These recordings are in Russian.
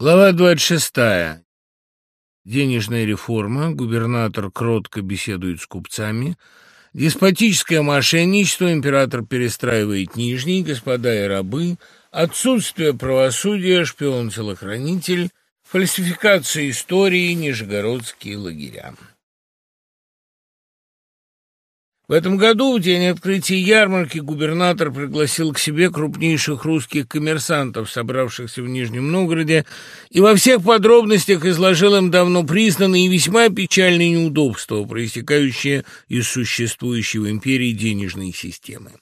Глава 26. Денежная реформа. Губернатор кротко беседует с купцами. Деспотическое мошенничество. Император перестраивает нижний. Господа и рабы. Отсутствие правосудия. Шпион-телохранитель. Фальсификация истории. Нижегородские лагеря. В этом году, в день открытия ярмарки, губернатор пригласил к себе крупнейших русских коммерсантов, собравшихся в Нижнем Новгороде, и во всех подробностях изложил им давно признанные и весьма печальные неудобства, проистекающие из существующей в империи денежной системы.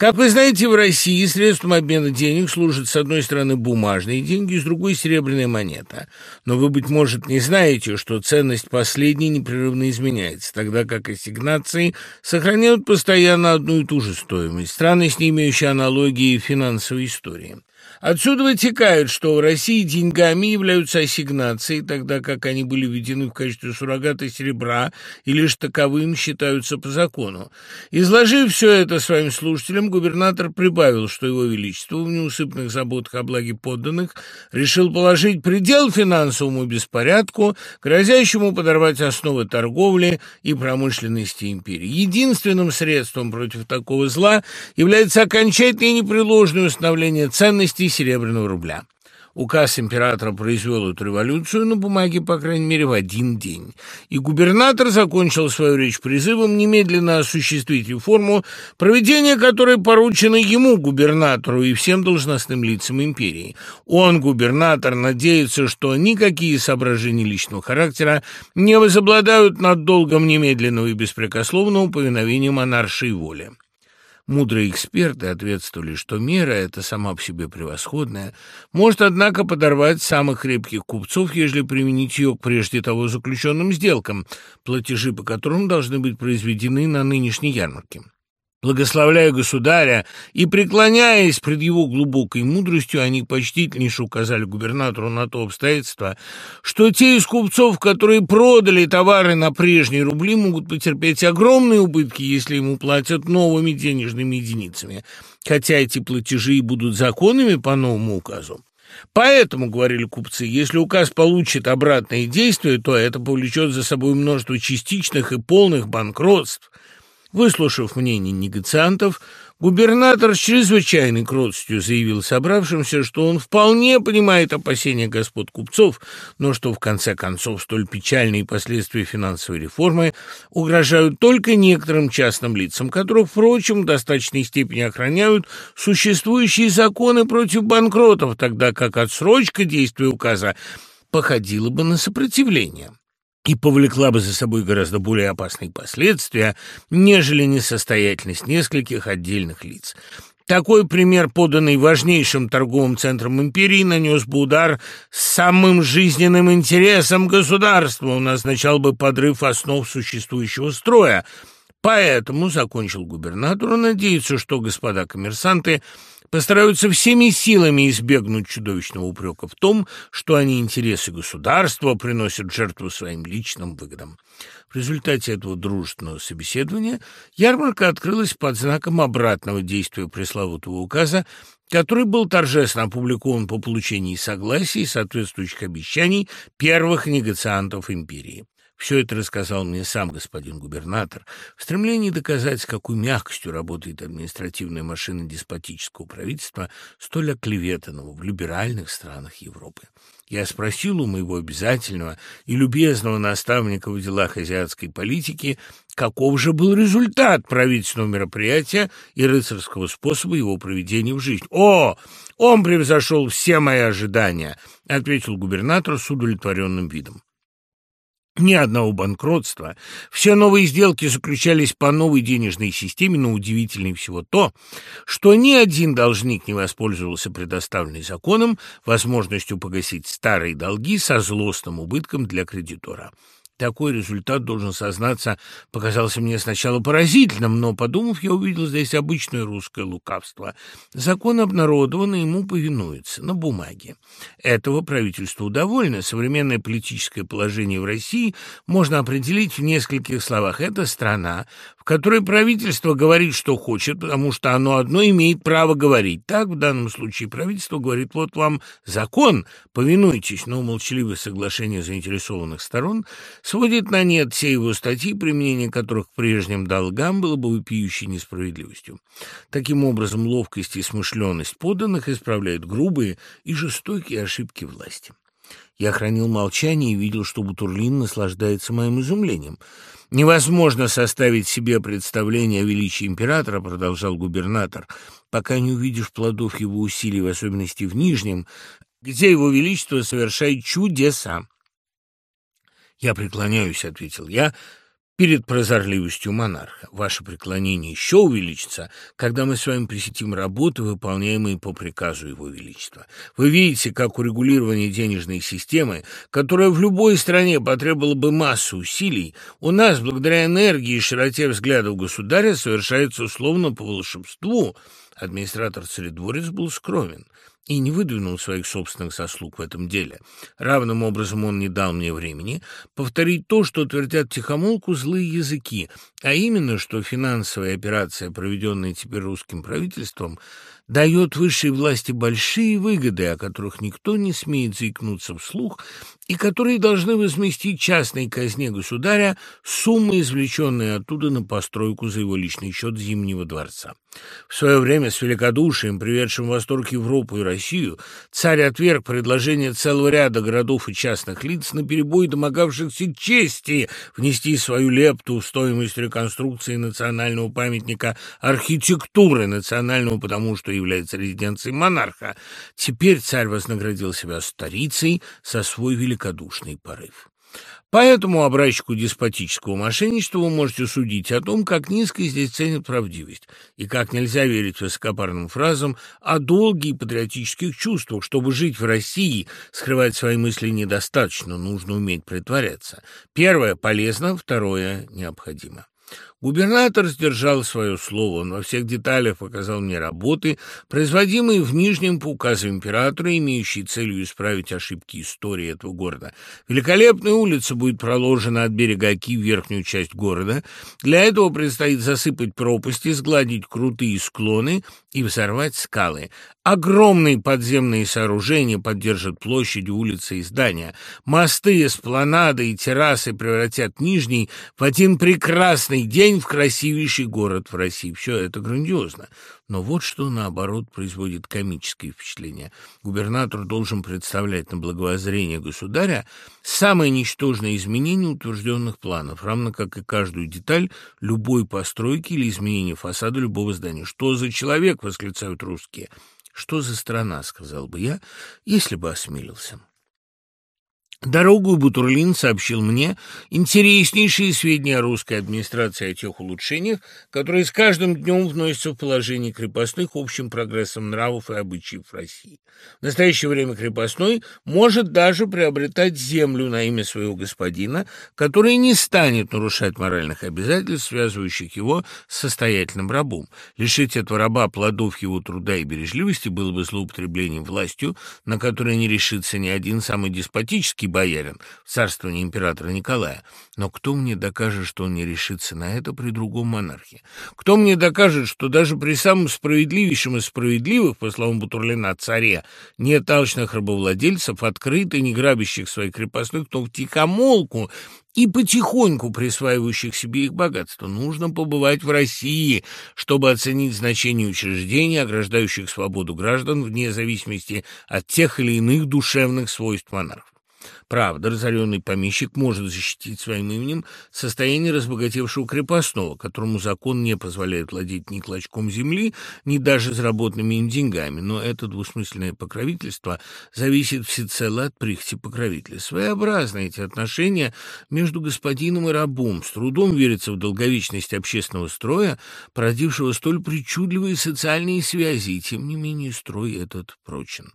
Как вы знаете, в России средством обмена денег служат с одной стороны бумажные деньги, с другой – серебряная монета. Но вы, быть может, не знаете, что ценность последней непрерывно изменяется, тогда как ассигнации сохраняют постоянно одну и ту же стоимость, странность, не имеющая аналогии в финансовой истории. Отсюда вытекает, что в России деньгами являются ассигнации, тогда как они были введены в качестве суррогата серебра и лишь таковым считаются по закону. Изложив все это своим слушателям, губернатор прибавил, что его величество в неусыпных заботах о благе подданных решил положить предел финансовому беспорядку, грозящему подорвать основы торговли и промышленности империи. Единственным средством против такого зла является окончательное и непреложное установление ценностей серебряного рубля. Указ императора произвел эту революцию на бумаге, по крайней мере, в один день. И губернатор закончил свою речь призывом немедленно осуществить реформу, проведение которой поручено ему, губернатору, и всем должностным лицам империи. Он, губернатор, надеется, что никакие соображения личного характера не возобладают над долгом немедленного и беспрекословного повиновения монаршей воли. Мудрые эксперты ответствовали, что мера эта сама по себе превосходная, может, однако, подорвать самых крепких купцов, ежели применить ее к прежде того заключенным сделкам, платежи по которым должны быть произведены на нынешней ярмарке. Благословляя государя и преклоняясь пред его глубокой мудростью, они почтительнейше указали губернатору на то обстоятельство, что те из купцов, которые продали товары на прежние рубли, могут потерпеть огромные убытки, если ему платят новыми денежными единицами, хотя эти платежи и будут законными по новому указу. Поэтому, говорили купцы, если указ получит обратное действие, то это повлечет за собой множество частичных и полных банкротств – Выслушав мнение негациантов, губернатор с чрезвычайной кротостью заявил собравшимся, что он вполне понимает опасения господ купцов, но что в конце концов столь печальные последствия финансовой реформы угрожают только некоторым частным лицам, которых, впрочем, в достаточной степени охраняют существующие законы против банкротов, тогда как отсрочка действия указа походила бы на сопротивление и повлекла бы за собой гораздо более опасные последствия, нежели несостоятельность нескольких отдельных лиц. Такой пример, поданный важнейшим торговым центром империи, нанес бы удар самым жизненным интересам государства, он означал бы подрыв основ существующего строя. Поэтому, закончил губернатор, он надеется, что господа коммерсанты постараются всеми силами избегнуть чудовищного упрека в том, что они интересы государства приносят жертву своим личным выгодам. В результате этого дружественного собеседования ярмарка открылась под знаком обратного действия пресловутого указа, который был торжественно опубликован по получении согласия и соответствующих обещаний первых негациантов империи. Все это рассказал мне сам господин губернатор в стремлении доказать, с какой мягкостью работает административная машина деспотического правительства, столь оклеветанного в либеральных странах Европы. Я спросил у моего обязательного и любезного наставника в делах азиатской политики, каков же был результат правительственного мероприятия и рыцарского способа его проведения в жизнь. «О, он превзошел все мои ожидания», — ответил губернатор с удовлетворенным видом ни одного банкротства. Все новые сделки заключались по новой денежной системе, но удивительнее всего то, что ни один должник не воспользовался предоставленной законом возможностью погасить старые долги со злостным убытком для кредитора. Такой результат, должен сознаться, показался мне сначала поразительным, но, подумав, я увидел здесь обычное русское лукавство. Закон обнародован, и ему повинуется, на бумаге. Этого правительству довольно. Современное политическое положение в России можно определить в нескольких словах. Это страна, в которой правительство говорит, что хочет, потому что оно одно имеет право говорить. Так, в данном случае, правительство говорит, вот вам закон, повинуйтесь, но молчаливое соглашение заинтересованных сторон – сводит на нет все его статьи, применение которых к прежним долгам было бы вопиющей несправедливостью. Таким образом, ловкость и смышленность подданных исправляют грубые и жестокие ошибки власти. Я хранил молчание и видел, что Бутурлин наслаждается моим изумлением. «Невозможно составить себе представление о величии императора», — продолжал губернатор, «пока не увидишь плодов его усилий, в особенности в Нижнем, где его величество совершает чудеса. «Я преклоняюсь», — ответил я, — «перед прозорливостью монарха. Ваше преклонение еще увеличится, когда мы с вами посетим работы, выполняемые по приказу Его Величества. Вы видите, как урегулирование денежной системы, которая в любой стране потребовала бы массу усилий, у нас, благодаря энергии и широте взглядов государя, совершается условно по волшебству». Администратор-царедворец был скромен и не выдвинул своих собственных заслуг в этом деле. Равным образом он не дал мне времени повторить то, что твердят тихомолку злые языки, а именно, что финансовая операция, проведенная теперь русским правительством, дает высшей власти большие выгоды, о которых никто не смеет заикнуться вслух, и которые должны возместить частной казне государя суммы, извлеченные оттуда на постройку за его личный счет Зимнего дворца. В свое время с великодушием, приведшим в восторг Европу и Россию, царь отверг предложение целого ряда городов и частных лиц на перебой домогавшихся чести внести свою лепту в стоимость реконструкции национального памятника архитектуры национального, потому что является резиденцией монарха. Теперь царь вознаградил себя старицей со свой великодушный великодушный порыв. По этому образчику деспотического мошенничества вы можете судить о том, как низко здесь ценят правдивость, и как нельзя верить высокопарным фразам о долге и патриотических чувствах. Чтобы жить в России, скрывать свои мысли недостаточно, нужно уметь притворяться. Первое – полезно, второе – необходимо. Губернатор сдержал свое слово. Он во всех деталях показал мне работы, производимые в Нижнем по указу императора, имеющие целью исправить ошибки истории этого города. Великолепная улица будет проложена от берега Оки в верхнюю часть города. Для этого предстоит засыпать пропасти, сгладить крутые склоны и взорвать скалы. Огромные подземные сооружения поддержат площади, улицы и здания. Мосты, эспланады и террасы превратят Нижний в один прекрасный день в красивейший город в России. Все это грандиозно. Но вот что, наоборот, производит комическое впечатление. Губернатор должен представлять на благовоззрение государя самое ничтожное изменение утвержденных планов, равно как и каждую деталь любой постройки или изменения фасада любого здания. «Что за человек?» — восклицают русские. «Что за страна?» — сказал бы я, если бы осмелился. Дорогу Бутурлин сообщил мне интереснейшие сведения о русской администрации о тех улучшениях, которые с каждым днем вносятся в положение крепостных общим прогрессом нравов и обычаев России. В настоящее время крепостной может даже приобретать землю на имя своего господина, который не станет нарушать моральных обязательств, связывающих его с состоятельным рабом. Лишить этого раба плодов его труда и бережливости было бы злоупотреблением властью, на которое не решится ни один самый деспотический боярин в царствовании императора Николая. Но кто мне докажет, что он не решится на это при другом монархе? Кто мне докажет, что даже при самом справедливейшем из справедливых, по словам Бутурлина, царе, нет алчных рабовладельцев, открыто не грабящих своих крепостных, то тихомолку и потихоньку присваивающих себе их богатство. Нужно побывать в России, чтобы оценить значение учреждений, ограждающих свободу граждан вне зависимости от тех или иных душевных свойств монархов. Правда, разоренный помещик может защитить своим именем состояние разбогатевшего крепостного, которому закон не позволяет владеть ни клочком земли, ни даже заработанными им деньгами, но это двусмысленное покровительство зависит всецело от прихоти покровителя. Своеобразны эти отношения между господином и рабом. С трудом верится в долговечность общественного строя, породившего столь причудливые социальные связи, и тем не менее строй этот прочен.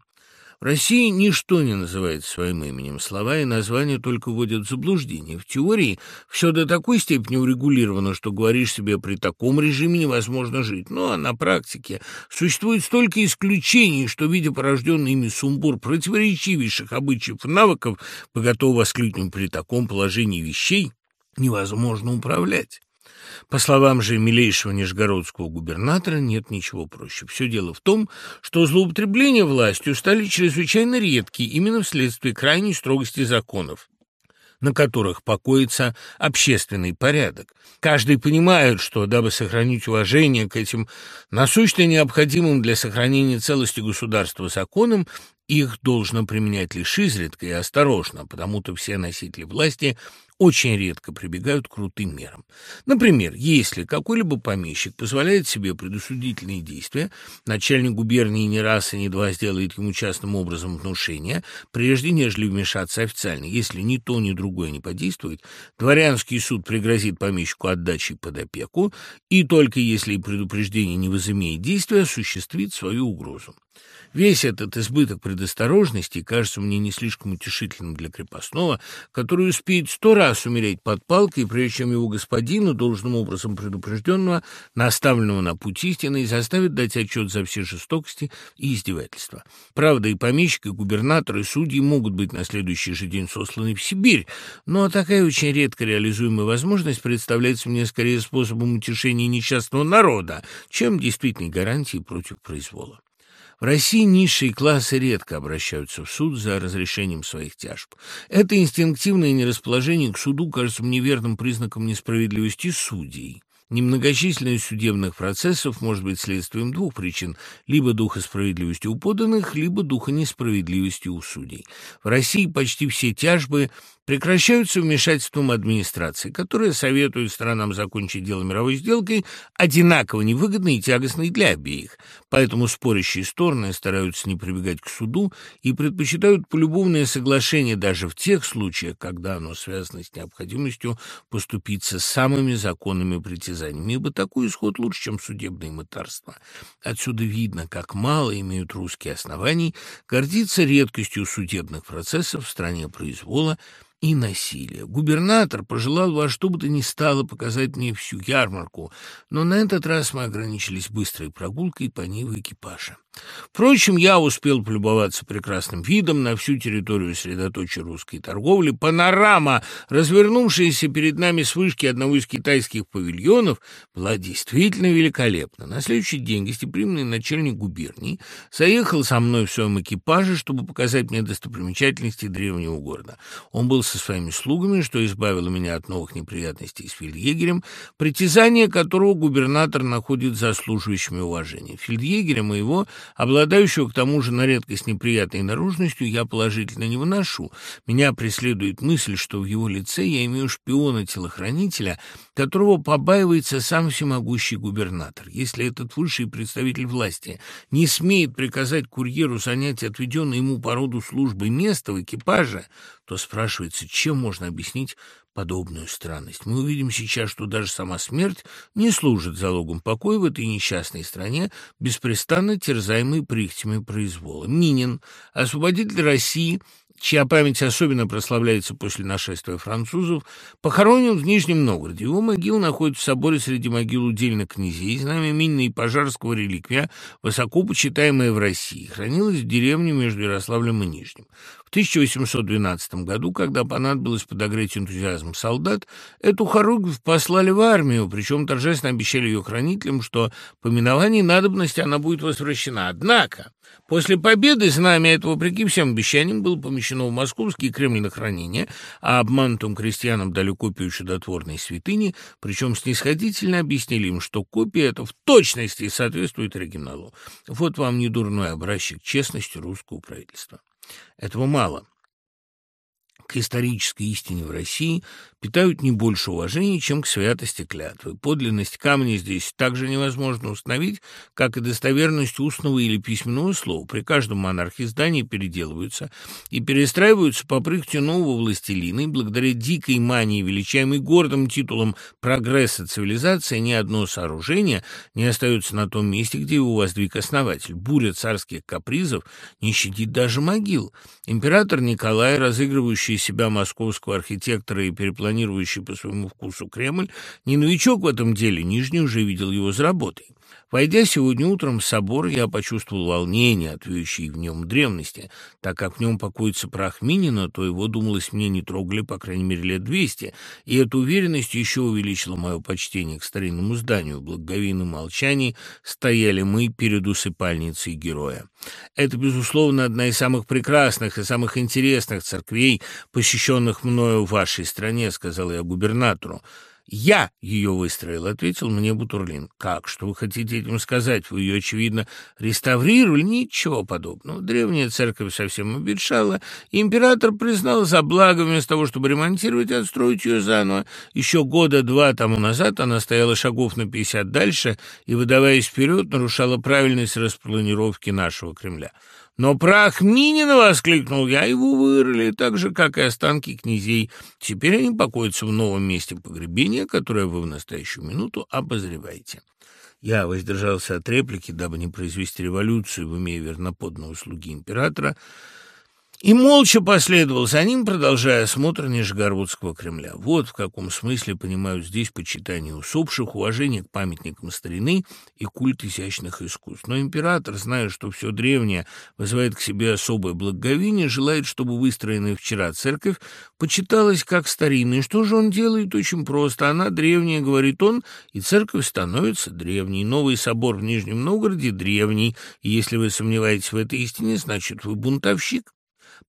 В России ничто не называется своим именем. Слова и названия только вводят в заблуждение. В теории все до такой степени урегулировано, что говоришь себе, при таком режиме невозможно жить. Ну, а на практике существует столько исключений, что, видя порожденный ими сумбур противоречивейших обычаев и навыков, по готову воскликнуть при таком положении вещей, невозможно управлять. По словам же милейшего нижегородского губернатора, нет ничего проще. Все дело в том, что злоупотребления властью стали чрезвычайно редки именно вследствие крайней строгости законов на которых покоится общественный порядок. Каждый понимает, что, дабы сохранить уважение к этим насущно необходимым для сохранения целости государства законам, их должно применять лишь изредка и осторожно, потому-то все носители власти очень редко прибегают к крутым мерам. Например, если какой-либо помещик позволяет себе предусудительные действия, начальник губернии не раз и не два сделает ему частным образом внушение, прежде нежели вмешаться официально. Если ни то, ни другое не подействует, дворянский суд пригрозит помещику отдачей под опеку, и только если предупреждение не возымеет действия, осуществит свою угрозу. Весь этот избыток предосторожности кажется мне не слишком утешительным для крепостного, который успеет сто раз умереть под палкой, прежде чем его господину, должным образом предупрежденного, наставленного на путь истины, заставит дать отчет за все жестокости и издевательства. Правда, и помещик, и губернатор, и судьи могут быть на следующий же день сосланы в Сибирь, но такая очень редко реализуемая возможность представляется мне скорее способом утешения несчастного народа, чем действительной гарантией против произвола. В России низшие классы редко обращаются в суд за разрешением своих тяжб. Это инстинктивное нерасположение к суду кажется мне верным признаком несправедливости судей. Немногочисленность судебных процессов может быть следствием двух причин – либо духа справедливости у поданных, либо духа несправедливости у судей. В России почти все тяжбы прекращаются вмешательством администрации, которая советует странам закончить дело мировой сделкой одинаково невыгодной и тягостной для обеих. Поэтому спорящие стороны стараются не прибегать к суду и предпочитают полюбовное соглашение даже в тех случаях, когда оно связано с необходимостью поступиться самыми законными притязаниями, ибо такой исход лучше, чем судебное мытарство. Отсюда видно, как мало имеют русские оснований гордиться редкостью судебных процессов в стране произвола, и насилия. Губернатор пожелал во что бы то ни стало показать мне всю ярмарку, но на этот раз мы ограничились быстрой прогулкой по ней в экипаже. Впрочем, я успел полюбоваться прекрасным видом на всю территорию средоточия русской торговли. Панорама, развернувшаяся перед нами с вышки одного из китайских павильонов, была действительно великолепна. На следующий день гостеприимный начальник губернии заехал со мной в своем экипаже, чтобы показать мне достопримечательности древнего города. Он был со своими слугами, что избавило меня от новых неприятностей с фельдъегерем, притязание которого губернатор находит заслуживающими уважения. Фельдъегеря моего – обладающего к тому же на редкость неприятной наружностью, я положительно не выношу. Меня преследует мысль, что в его лице я имею шпиона-телохранителя, которого побаивается сам всемогущий губернатор. Если этот высший представитель власти не смеет приказать курьеру занять отведенное ему по роду службы место в экипаже, то спрашивается, чем можно объяснить подобную странность. Мы увидим сейчас, что даже сама смерть не служит залогом покоя в этой несчастной стране, беспрестанно терзаемой прихтями произвола. Минин, освободитель России, чья память особенно прославляется после нашествия французов, похоронен в Нижнем Новгороде. Его могила находится в соборе среди могил удельных князей, знамя Минина и Пожарского реликвия, высоко почитаемая в России, хранилась в деревне между Ярославлем и Нижним. В 1812 году, когда понадобилось подогреть энтузиазм солдат, эту хоругвь послали в армию, причем торжественно обещали ее хранителям, что по миновании надобности она будет возвращена. Однако после победы знамя это, вопреки всем обещаниям, было помещено в московский Кремль на хранение, а обманутым крестьянам дали копию чудотворной святыни, причем снисходительно объяснили им, что копия эта в точности соответствует оригиналу. Вот вам недурной образчик честности русского правительства. Этого мало. К исторической истине в России питают не больше уважения, чем к святости клятвы. Подлинность камня здесь также невозможно установить, как и достоверность устного или письменного слова. При каждом монархе здания переделываются и перестраиваются по прихоти нового властелина, и благодаря дикой мании, величаемой гордым титулом прогресса цивилизации, ни одно сооружение не остается на том месте, где его воздвиг основатель. Буря царских капризов не щадит даже могил. Император Николай, разыгрывающий себя московского архитектора и перепланировавший планирующий по своему вкусу Кремль, не новичок в этом деле, Нижний уже видел его за работой. Войдя сегодня утром в собор, я почувствовал волнение от в нем древности. Так как в нем покоится прах Минина, то его, думалось, мне не трогали, по крайней мере, лет двести, и эта уверенность еще увеличила мое почтение к старинному зданию. В благоговейном молчании стояли мы перед усыпальницей героя. Это, безусловно, одна из самых прекрасных и самых интересных церквей, посещенных мною в вашей стране, сказал я губернатору. «Я ее выстроил», — ответил мне Бутурлин. «Как? Что вы хотите этим сказать? Вы ее, очевидно, реставрировали?» «Ничего подобного. Древняя церковь совсем обветшала, и император признал за благо вместо того, чтобы ремонтировать, отстроить ее заново. Еще года два тому назад она стояла шагов на пятьдесят дальше и, выдаваясь вперед, нарушала правильность распланировки нашего Кремля. «Но прах Минина!» — воскликнул я. «Его вырыли, так же, как и останки князей. Теперь они покоятся в новом месте погребения, которое вы в настоящую минуту обозреваете». Я воздержался от реплики, дабы не произвести революцию в уме верноподного слуги императора — и молча последовал за ним, продолжая осмотр Нижегородского Кремля. Вот в каком смысле понимают здесь почитание усопших, уважение к памятникам старины и культ изящных искусств. Но император, зная, что все древнее вызывает к себе особое благоговение, желает, чтобы выстроенная вчера церковь почиталась как старинная. Что же он делает? Очень просто. Она древняя, говорит он, и церковь становится древней. Новый собор в Нижнем Новгороде древний. И если вы сомневаетесь в этой истине, значит, вы бунтовщик.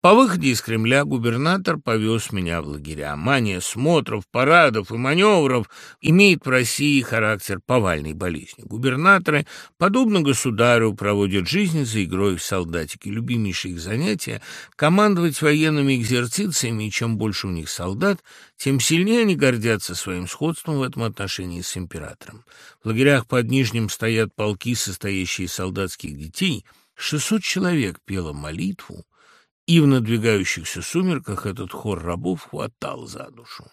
По выходе из Кремля губернатор повез меня в лагеря. Мания смотров, парадов и маневров имеет в России характер повальной болезни. Губернаторы, подобно государю, проводят жизнь за игрой в солдатики. Любимейшие их занятия — командовать военными экзерцициями, и чем больше у них солдат, тем сильнее они гордятся своим сходством в этом отношении с императором. В лагерях под Нижним стоят полки, состоящие из солдатских детей. Шестьсот человек пело молитву, и в надвигающихся сумерках этот хор рабов хватал за душу,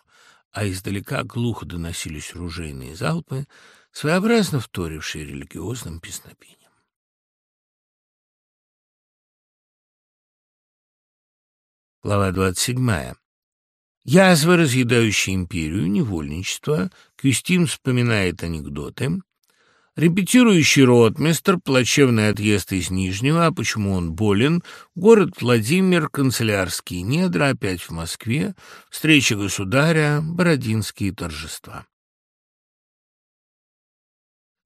а издалека глухо доносились ружейные залпы, своеобразно вторившие религиозным песнопением. Глава двадцать седьмая. Язвы, разъедающие империю, невольничество, Кюстин вспоминает анекдоты, Репетирующий ротмистр, плачевный отъезд из Нижнего, а почему он болен, город Владимир, канцелярские недра, опять в Москве, встреча государя, бородинские торжества.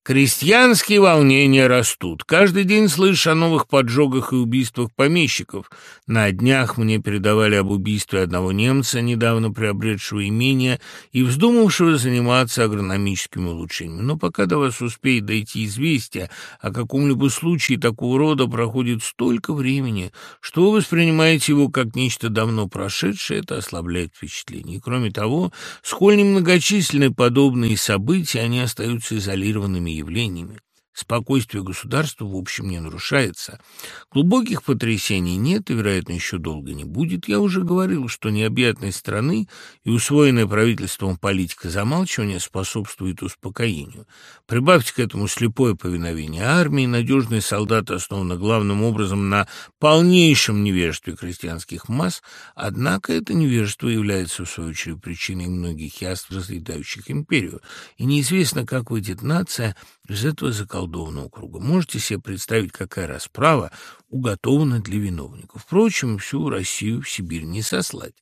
Крестьянские волнения растут. Каждый день слышишь о новых поджогах и убийствах помещиков. На днях мне передавали об убийстве одного немца, недавно приобретшего имение и вздумавшего заниматься агрономическими улучшениями. Но пока до вас успеет дойти известие о каком-либо случае такого рода, проходит столько времени, что вы воспринимаете его как нечто давно прошедшее, это ослабляет впечатление. И кроме того, сколь немногочисленны подобные события, они остаются изолированными явлениями. Спокойствие государства, в общем, не нарушается. Глубоких потрясений нет и, вероятно, еще долго не будет. Я уже говорил, что необъятность страны и усвоенная правительством политика замалчивания способствует успокоению. Прибавьте к этому слепое повиновение армии, надежный солдат основан главным образом на полнейшем невежестве крестьянских масс, однако это невежество является, в свою очередь, причиной многих яств, разъедающих империю, и неизвестно, как выйдет нация из этого заколдованного круга. Можете себе представить, какая расправа уготована для виновников. Впрочем, всю Россию в Сибирь не сослать.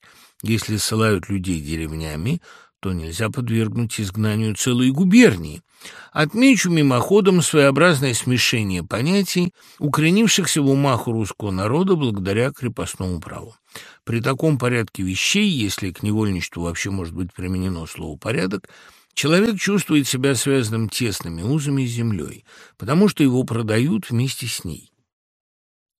Если ссылают людей деревнями, то нельзя подвергнуть изгнанию целой губернии. Отмечу мимоходом своеобразное смешение понятий, укоренившихся в умах русского народа благодаря крепостному праву. При таком порядке вещей, если к невольничеству вообще может быть применено слово «порядок», Человек чувствует себя связанным тесными узами с землей, потому что его продают вместе с ней.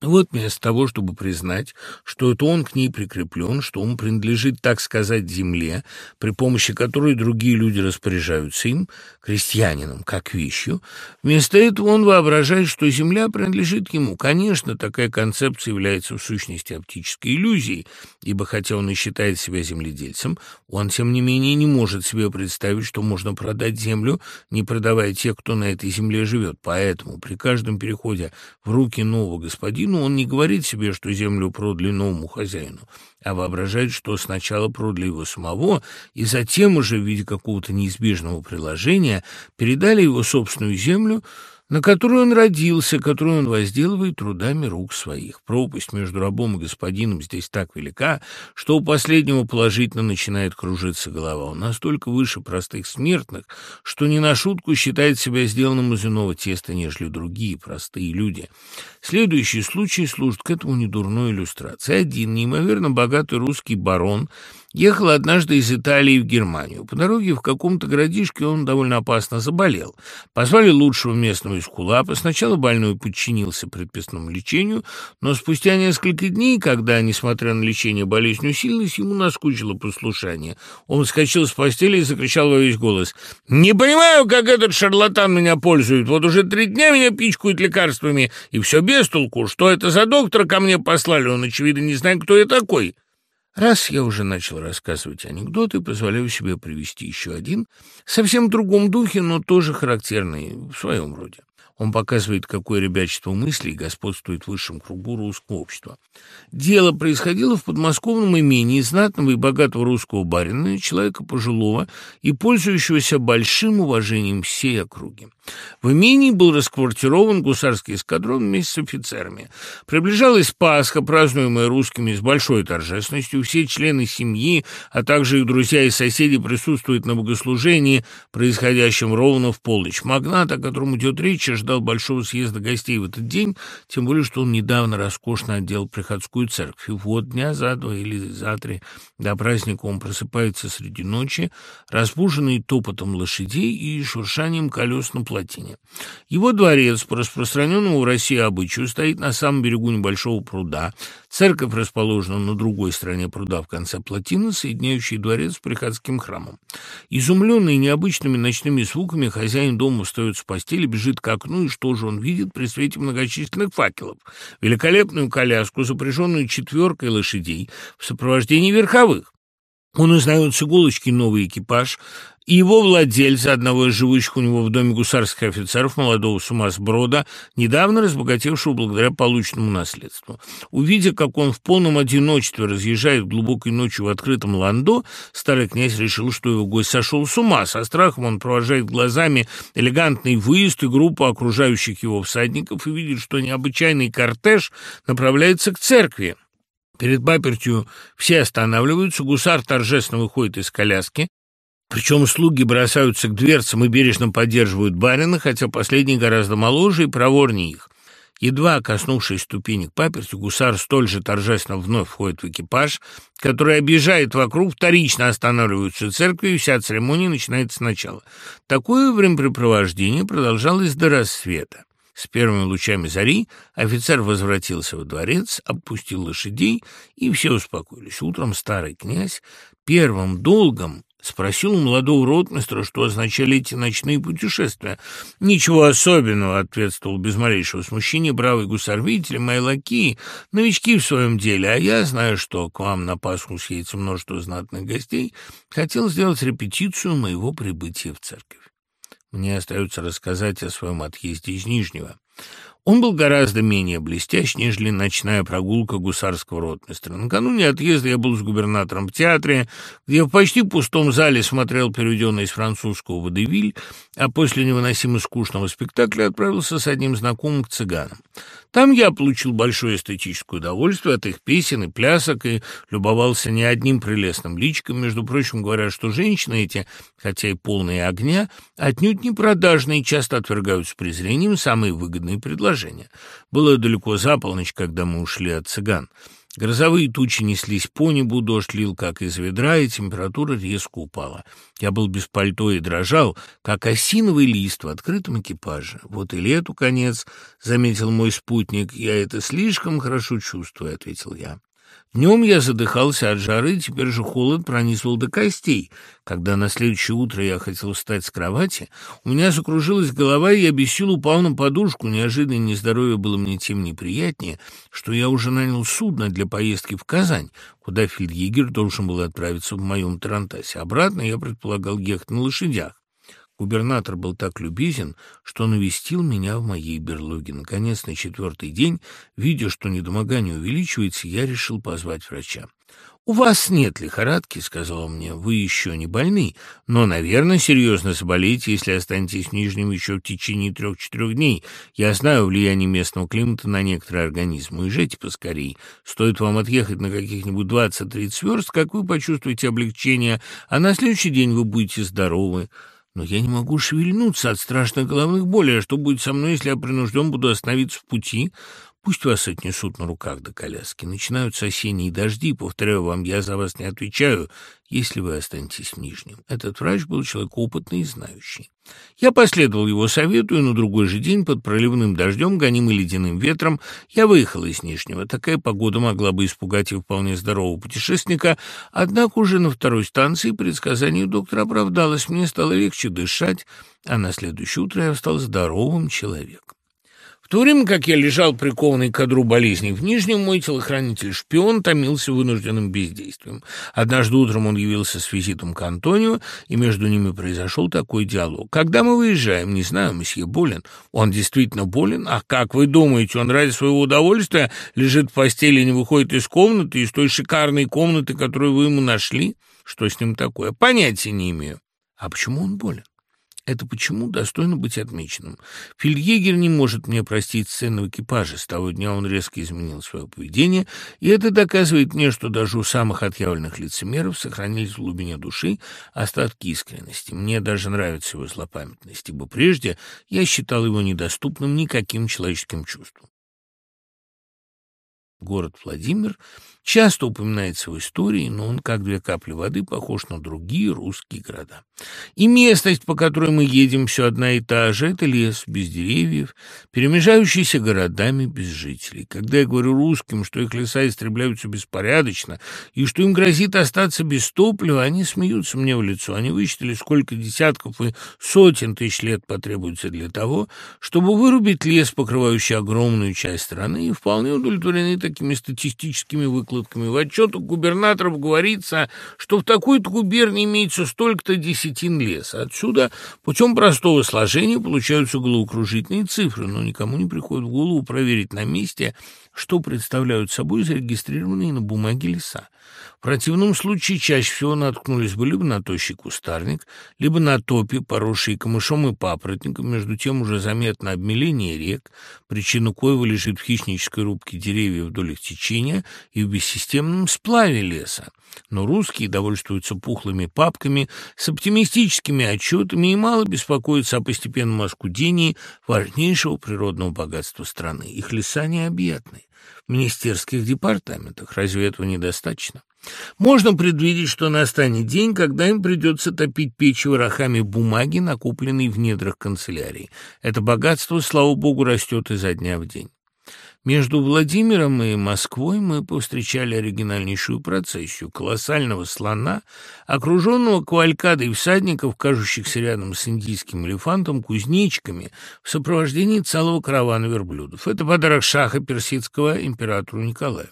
Вот вместо того, чтобы признать, что это он к ней прикреплен, что он принадлежит, так сказать, земле, при помощи которой другие люди распоряжаются им, крестьянином, как вещью, вместо этого он воображает, что земля принадлежит ему. Конечно, такая концепция является в сущности оптической иллюзией, ибо хотя он и считает себя земледельцем, он, тем не менее, не может себе представить, что можно продать землю, не продавая тех, кто на этой земле живет. Поэтому при каждом переходе в руки нового господина но он не говорит себе, что землю продали новому хозяину, а воображает, что сначала продали его самого, и затем уже в виде какого-то неизбежного приложения передали его собственную землю – на которую он родился, которую он возделывает трудами рук своих. Пропасть между рабом и господином здесь так велика, что у последнего положительно начинает кружиться голова. Он настолько выше простых смертных, что не на шутку считает себя сделанным из иного теста, нежели другие простые люди. Следующий случай служит к этому недурной иллюстрацией. Один неимоверно богатый русский барон – Ехал однажды из Италии в Германию. По дороге в каком-то городишке он довольно опасно заболел. Позвали лучшего местного эскулапа. Сначала больной подчинился предписанному лечению, но спустя несколько дней, когда, несмотря на лечение, болезнь усилилась, ему наскучило послушание. Он вскочил с постели и закричал во весь голос. «Не понимаю, как этот шарлатан меня пользует. Вот уже три дня меня пичкают лекарствами, и все без толку. Что это за доктора ко мне послали? Он, очевидно, не знает, кто я такой». Раз я уже начал рассказывать анекдоты, позволяю себе привести еще один, совсем в другом духе, но тоже характерный в своем роде. Он показывает, какое ребячество мыслей господствует в высшем кругу русского общества. Дело происходило в подмосковном имении знатного и богатого русского барина, человека пожилого и пользующегося большим уважением всей округи. В имении был расквартирован гусарский эскадрон вместе с офицерами. Приближалась Пасха, празднуемая русскими с большой торжественностью. Все члены семьи, а также их друзья и соседи присутствуют на богослужении, происходящем ровно в полночь. Магнат, о котором идет речь, ждал большого съезда гостей в этот день, тем более, что он недавно роскошно отделал приходскую церковь. И вот дня за два или за три до праздника он просыпается среди ночи, разбуженный топотом лошадей и шуршанием колес на плотине. Его дворец, по распространенному в России обычаю, стоит на самом берегу небольшого пруда. Церковь расположена на другой стороне пруда в конце плотины, соединяющей дворец с приходским храмом. Изумленный необычными ночными звуками, хозяин дома встает с постели, бежит к окну, ну и что же он видит при свете многочисленных факелов? Великолепную коляску, запряженную четверкой лошадей в сопровождении верховых. Он узнает с иголочки новый экипаж, и его владельца, одного из живущих у него в доме гусарских офицеров, молодого сумасброда, недавно разбогатевшего благодаря полученному наследству. Увидя, как он в полном одиночестве разъезжает глубокой ночью в открытом ландо, старый князь решил, что его гость сошел с ума. Со страхом он провожает глазами элегантный выезд и группу окружающих его всадников и видит, что необычайный кортеж направляется к церкви. Перед папертью все останавливаются, гусар торжественно выходит из коляски, причем слуги бросаются к дверцам и бережно поддерживают барина, хотя последний гораздо моложе и проворнее их. Едва коснувшись ступенек паперти, гусар столь же торжественно вновь входит в экипаж, который объезжает вокруг, вторично останавливаются церкви, и вся церемония начинается сначала. Такое времяпрепровождение продолжалось до рассвета. С первыми лучами зари офицер возвратился во дворец, опустил лошадей, и все успокоились. Утром старый князь первым долгом Спросил у молодого ротмистра, что означали эти ночные путешествия. «Ничего особенного», — ответствовал без малейшего смущения бравый гусар. «Видите ли, мои лакеи — новички в своем деле, а я знаю, что к вам на Пасху съедется множество знатных гостей. Хотел сделать репетицию моего прибытия в церковь. Мне остается рассказать о своем отъезде из Нижнего. Он был гораздо менее блестящ, нежели ночная прогулка гусарского ротмистра. Накануне отъезда я был с губернатором в театре, где в почти пустом зале смотрел переведенный из французского «Водевиль», а после невыносимо скучного спектакля отправился с одним знакомым к цыганам. Там я получил большое эстетическое удовольствие от их песен и плясок и любовался не одним прелестным личиком. Между прочим, говорят, что женщины эти, хотя и полные огня, отнюдь не продажные, часто отвергают с презрением самые выгодные предложения. Было далеко за полночь, когда мы ушли от цыган. Грозовые тучи неслись по небу, дождь лил как из ведра, и температура резко упала. Я был без пальто и дрожал, как осиновый лист в открытом экипаже. «Вот и лету конец», — заметил мой спутник. «Я это слишком хорошо чувствую», — ответил я. Днем я задыхался от жары, теперь же холод пронизывал до костей. Когда на следующее утро я хотел встать с кровати, у меня закружилась голова, и я без сил упал на подушку. Неожиданное нездоровье было мне тем неприятнее, что я уже нанял судно для поездки в Казань, куда фельдъегер должен был отправиться в моем Тарантасе. Обратно я предполагал ехать на лошадях. Губернатор был так любезен, что навестил меня в моей берлоге. Наконец, на четвертый день, видя, что недомогание увеличивается, я решил позвать врача. «У вас нет лихорадки», — сказал он мне, — «вы еще не больны, но, наверное, серьезно заболеете, если останетесь в Нижнем еще в течение трех-четырех дней. Я знаю влияние местного климата на некоторые организмы. Уезжайте поскорей. Стоит вам отъехать на каких-нибудь двадцать-тридцать верст, как вы почувствуете облегчение, а на следующий день вы будете здоровы». Но я не могу шевельнуться от страшных головных болей. А что будет со мной, если я принужден буду остановиться в пути? Пусть вас отнесут на руках до коляски. Начинаются осенние дожди. Повторяю вам, я за вас не отвечаю, если вы останетесь в Нижнем. Этот врач был человек опытный и знающий. Я последовал его совету, и на другой же день под проливным дождем, гонимый ледяным ветром, я выехал из Нижнего. Такая погода могла бы испугать и вполне здорового путешественника, однако уже на второй станции предсказание доктора оправдалось, мне стало легче дышать, а на следующее утро я стал здоровым человеком. То время как я лежал прикованный к кадру болезней в Нижнем, мой телохранитель-шпион томился вынужденным бездействием. Однажды утром он явился с визитом к Антонио, и между ними произошел такой диалог. «Когда мы выезжаем? Не знаю, месье болен». «Он действительно болен? А как вы думаете, он ради своего удовольствия лежит в постели и не выходит из комнаты, из той шикарной комнаты, которую вы ему нашли? Что с ним такое? Понятия не имею». «А почему он болен?» Это почему достойно быть отмеченным. Фельдъегер не может мне простить сцены в экипаже. С того дня он резко изменил свое поведение, и это доказывает мне, что даже у самых отъявленных лицемеров сохранились в глубине души остатки искренности. Мне даже нравится его злопамятность, ибо прежде я считал его недоступным никаким человеческим чувством. Город Владимир часто упоминается в истории, но он, как две капли воды, похож на другие русские города. И местность, по которой мы едем, все одна и та же, это лес без деревьев, перемежающийся городами без жителей. Когда я говорю русским, что их леса истребляются беспорядочно, и что им грозит остаться без топлива, они смеются мне в лицо. Они высчитали, сколько десятков и сотен тысяч лет потребуется для того, чтобы вырубить лес, покрывающий огромную часть страны, и вполне удовлетворены такими статистическими выкладками. В отчетах губернаторов говорится, что в такой-то губернии имеется столько-то десятин леса. Отсюда путем простого сложения получаются головокружительные цифры, но никому не приходит в голову проверить на месте, что представляют собой зарегистрированные на бумаге леса. В противном случае чаще всего наткнулись бы либо на тощий кустарник, либо на топи, поросшие камышом и папоротником, между тем уже заметно обмеление рек, причина коего лежит в хищнической рубке деревьев вдоль их течения и в бессистемном сплаве леса. Но русские довольствуются пухлыми папками с оптимистическими отчетами и мало беспокоятся о постепенном оскудении важнейшего природного богатства страны. Их леса необъятны в министерских департаментах. Разве этого недостаточно? Можно предвидеть, что настанет день, когда им придется топить печи ворохами бумаги, накупленной в недрах канцелярии. Это богатство, слава богу, растет изо дня в день. Между Владимиром и Москвой мы повстречали оригинальнейшую процессию колоссального слона, окруженного кавалькадой всадников, кажущихся рядом с индийским элефантом, кузнечиками, в сопровождении целого каравана верблюдов. Это подарок шаха персидского императору Николаю.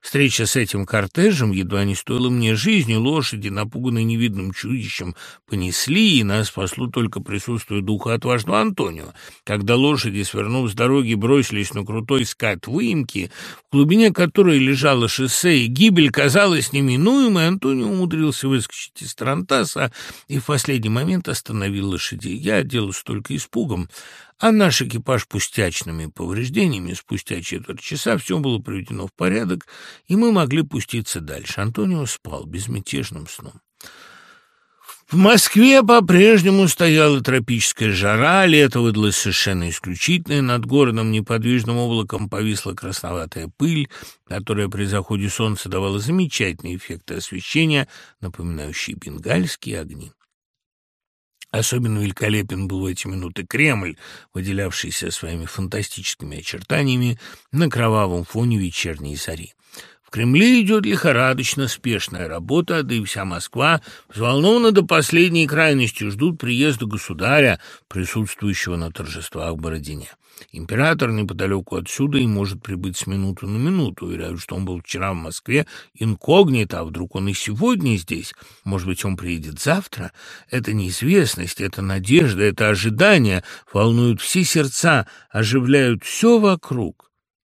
Встреча с этим кортежем едва не стоила мне жизни. Лошади, напуганные невидным чудищем, понесли, и нас спасло только присутствие духа отважного Антонио. Когда лошади, свернув с дороги, бросились на крутой скат выемки, в глубине которой лежало шоссе, и гибель казалась неминуемой, Антонио умудрился выскочить из Тарантаса и в последний момент остановил лошадей. Я отделался только испугом а наш экипаж пустячными повреждениями. Спустя четверть часа все было приведено в порядок, и мы могли пуститься дальше. Антонио спал безмятежным сном. В Москве по-прежнему стояла тропическая жара, лето выдалось совершенно исключительное, над городом неподвижным облаком повисла красноватая пыль, которая при заходе солнца давала замечательные эффекты освещения, напоминающие бенгальские огни. Особенно великолепен был в эти минуты Кремль, выделявшийся своими фантастическими очертаниями на кровавом фоне вечерней зари. В Кремле идет лихорадочно спешная работа, да и вся Москва взволнована до последней крайности, ждут приезда государя, присутствующего на торжествах в Бородине. Император неподалеку отсюда и может прибыть с минуту на минуту. Уверяют, что он был вчера в Москве инкогнито, а вдруг он и сегодня здесь. Может быть, он приедет завтра? Это неизвестность, это надежда, это ожидание волнуют все сердца, оживляют все вокруг.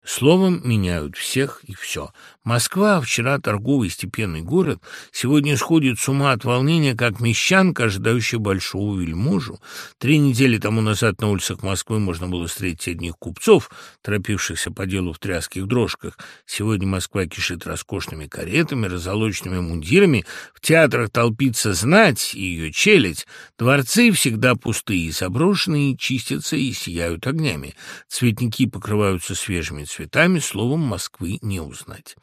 Словом, меняют всех и все. Москва, вчера торговый степенный город, сегодня сходит с ума от волнения, как мещанка, ожидающая большого вельможу. Три недели тому назад на улицах Москвы можно было встретить одних купцов, торопившихся по делу в тряских дрожках. Сегодня Москва кишит роскошными каретами, разолоченными мундирами, в театрах толпится знать и ее челядь. Дворцы всегда пустые и заброшенные, чистятся и сияют огнями. Цветники покрываются свежими цветами, словом, Москвы не узнать.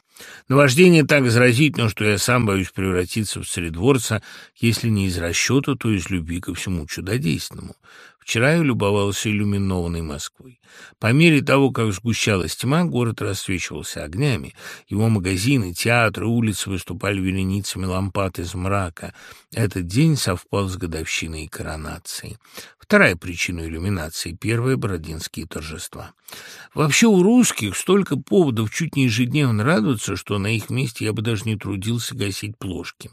Наваждение так заразительно, что я сам боюсь превратиться в царедворца, если не из расчета, то из любви ко всему чудодейственному. Вчера я любовался иллюминованной Москвой. По мере того, как сгущалась тьма, город рассвечивался огнями. Его магазины, театры, улицы выступали вереницами лампад из мрака. Этот день совпал с годовщиной коронации. Вторая причина иллюминации — первые бородинские торжества. Вообще у русских столько поводов чуть не ежедневно радоваться, что на их месте я бы даже не трудился гасить плошки.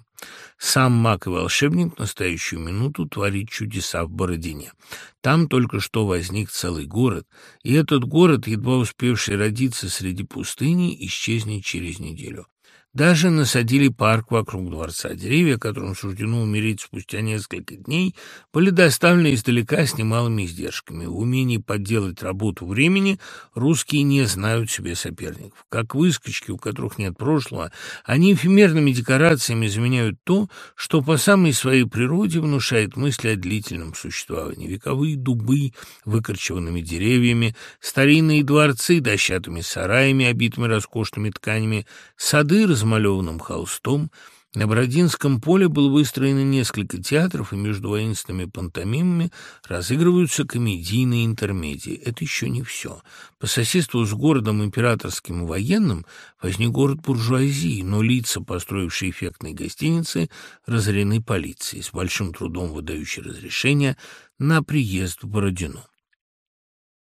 Сам маг и волшебник в настоящую минуту творит чудеса в Бородине. Там только что возник целый город, и этот город, едва успевший родиться среди пустыни, исчезнет через неделю. Даже насадили парк вокруг дворца. Деревья, которым суждено умереть спустя несколько дней, были доставлены издалека с немалыми издержками. В умении подделать работу времени русские не знают себе соперников. Как выскочки, у которых нет прошлого, они эфемерными декорациями заменяют то, что по самой своей природе внушает мысли о длительном существовании. Вековые дубы, выкорчеванными деревьями, старинные дворцы, дощатыми сараями, обитыми роскошными тканями, сады, размалеванным холстом. На Бородинском поле было выстроено несколько театров, и между воинственными пантомимами разыгрываются комедийные интермедии. Это еще не все. По соседству с городом императорским и военным возник город буржуазии, но лица, построившие эффектные гостиницы, разорены полицией, с большим трудом выдающей разрешение на приезд в Бородино.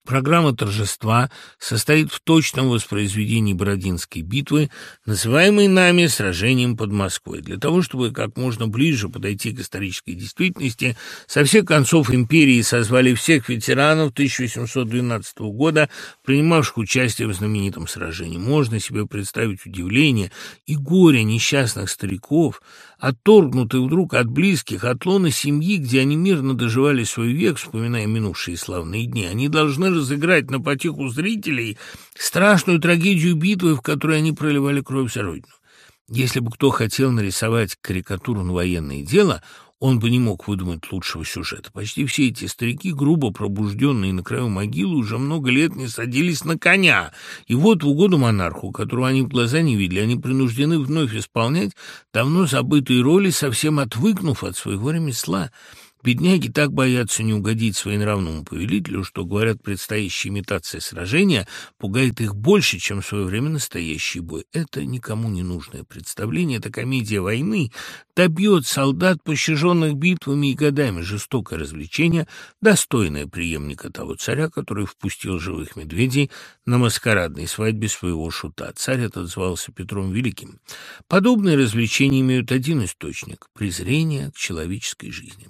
Программа торжества состоит в точном воспроизведении Бородинской битвы, называемой нами «Сражением под Москвой». Для того, чтобы как можно ближе подойти к исторической действительности, со всех концов империи созвали всех ветеранов 1812 года, принимавших участие в знаменитом сражении. Можно себе представить удивление и горе несчастных стариков – отторгнутые вдруг от близких, от лона семьи, где они мирно доживали свой век, вспоминая минувшие славные дни. Они должны разыграть на потеху зрителей страшную трагедию битвы, в которой они проливали кровь за Родину. Если бы кто хотел нарисовать карикатуру на военное дело, он бы не мог выдумать лучшего сюжета. Почти все эти старики, грубо пробужденные на краю могилы, уже много лет не садились на коня. И вот в угоду монарху, которого они в глаза не видели, они принуждены вновь исполнять давно забытые роли, совсем отвыкнув от своего ремесла. Бедняги так боятся не угодить своенравному повелителю, что, говорят, предстоящая имитация сражения пугает их больше, чем в свое время настоящий бой. Это никому не нужное представление, это комедия войны, добьет солдат, пощаженных битвами и годами, жестокое развлечение, достойное преемника того царя, который впустил живых медведей на маскарадной свадьбе своего шута. Царь этот звался Петром Великим. Подобные развлечения имеют один источник – презрение к человеческой жизни.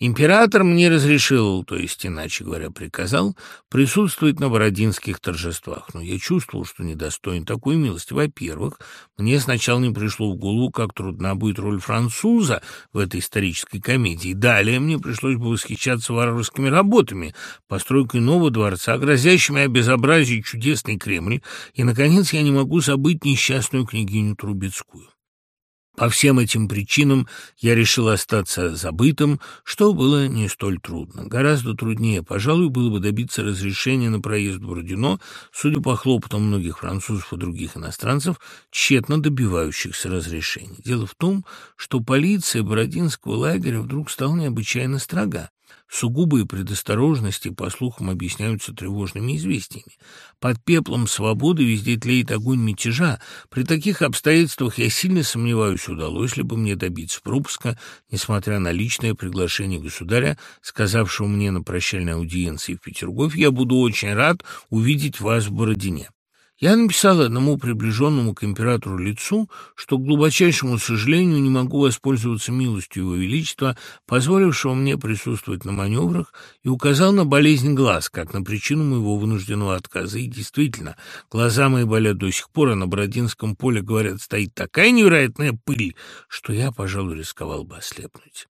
Император мне разрешил, то есть, иначе говоря, приказал, присутствовать на Бородинских торжествах, но я чувствовал, что недостоин такой милости. Во-первых, мне сначала не пришло в голову, как трудна будет роль француза в этой исторической комедии. Далее мне пришлось бы восхищаться варварскими работами, постройкой нового дворца, грозящими обезобразить чудесный Кремль, и, наконец, я не могу забыть несчастную княгиню Трубецкую. По всем этим причинам я решил остаться забытым, что было не столь трудно. Гораздо труднее, пожалуй, было бы добиться разрешения на проезд в Бородино, судя по хлопотам многих французов и других иностранцев, тщетно добивающихся разрешения. Дело в том, что полиция Бородинского лагеря вдруг стала необычайно строга. Сугубые предосторожности, по слухам, объясняются тревожными известиями. Под пеплом свободы везде тлеет огонь мятежа. При таких обстоятельствах я сильно сомневаюсь, удалось ли бы мне добиться пропуска, несмотря на личное приглашение государя, сказавшего мне на прощальной аудиенции в Петергофе, я буду очень рад увидеть вас в Бородине. Я написал одному приближенному к императору лицу, что, к глубочайшему сожалению, не могу воспользоваться милостью его величества, позволившего мне присутствовать на маневрах, и указал на болезнь глаз, как на причину моего вынужденного отказа. И действительно, глаза мои болят до сих пор, а на Бородинском поле, говорят, стоит такая невероятная пыль, что я, пожалуй, рисковал бы ослепнуть.